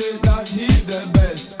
says that he's the best.